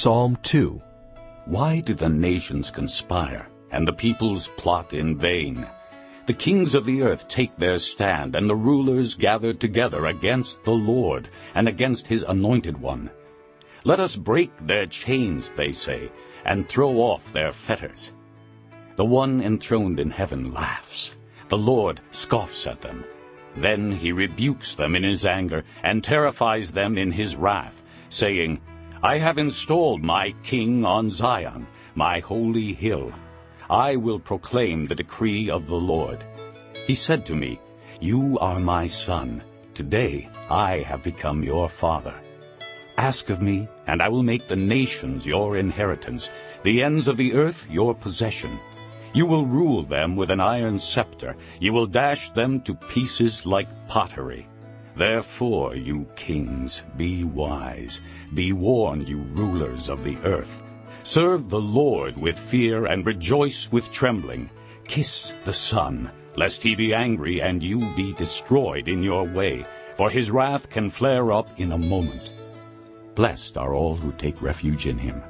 Psalm 2 Why do the nations conspire, and the peoples plot in vain? The kings of the earth take their stand, and the rulers gather together against the Lord, and against his anointed one. Let us break their chains, they say, and throw off their fetters. The one enthroned in heaven laughs. The Lord scoffs at them. Then he rebukes them in his anger, and terrifies them in his wrath, saying, I have installed my king on Zion, my holy hill. I will proclaim the decree of the Lord. He said to me, You are my son. Today I have become your father. Ask of me, and I will make the nations your inheritance, the ends of the earth your possession. You will rule them with an iron scepter. You will dash them to pieces like pottery. Therefore, you kings, be wise. Be warned, you rulers of the earth. Serve the Lord with fear and rejoice with trembling. Kiss the Son, lest he be angry and you be destroyed in your way, for his wrath can flare up in a moment. Blessed are all who take refuge in him.